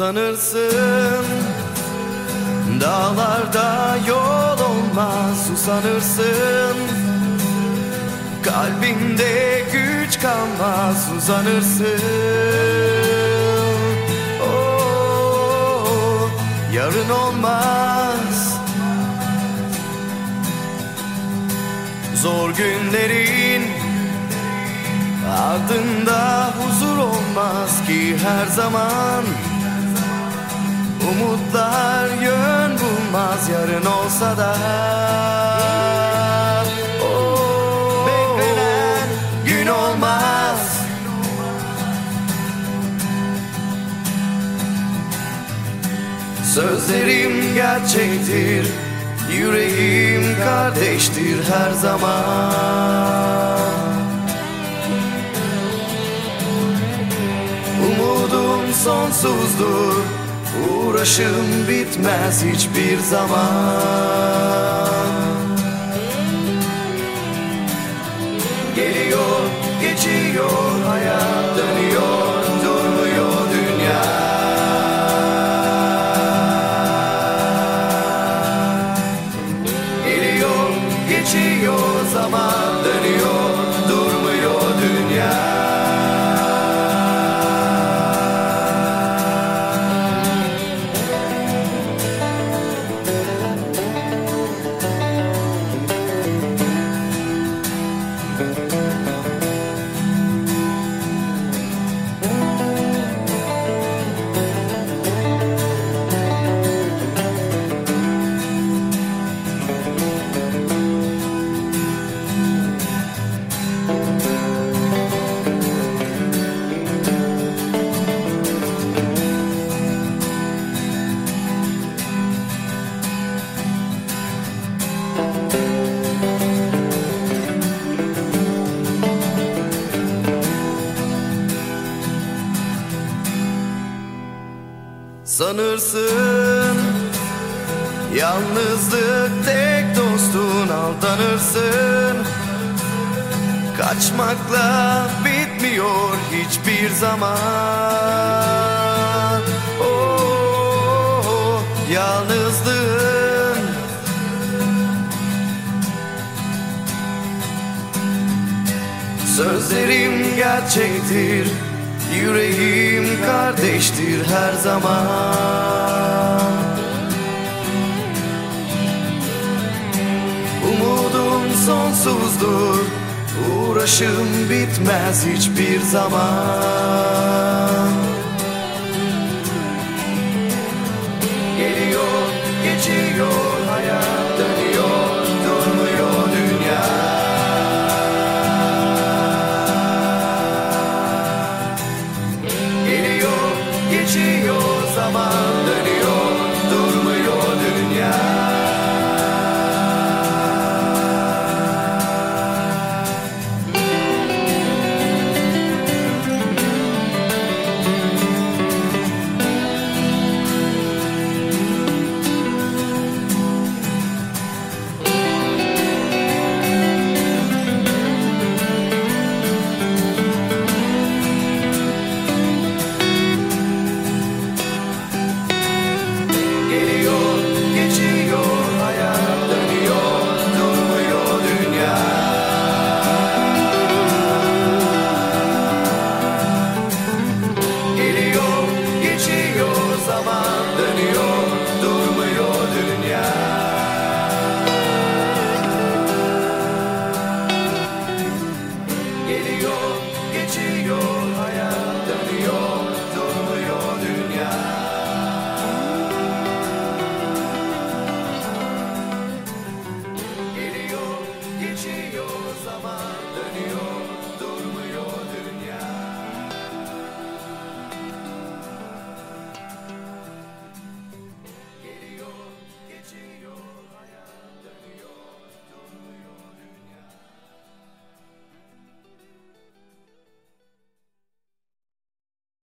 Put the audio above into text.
Sanırsın. Dağlarda yol olmaz Usanırsın Kalbinde güç kalmaz Uzanırsın oh, Yarın olmaz. Zor günlerin Ardında huzur olmaz ki her zaman Umutlar yön bulmaz yarın olsa da. Oh, gün olmaz. Sözlerim gerçektir Yüreğim kardeştir her zaman. Umudum sonsuzdur Uğraşım bitmez hiçbir zaman. Geliyor, geçiyor hayat dönüyor Durmuyor dünya. Geliyor, geçiyor zaman dönüyor Sanırsın. Yalnızlık tek dostun aldanırsın. Kaçmakla bitmiyor hiçbir zaman. Oh, Yalnızlığın. Sözlerim gerçektir Yüreğim kardeştir her zaman. Umudum sonsuzdur Uğraşım bitmez hiçbir zaman. Geliyor, geçiyor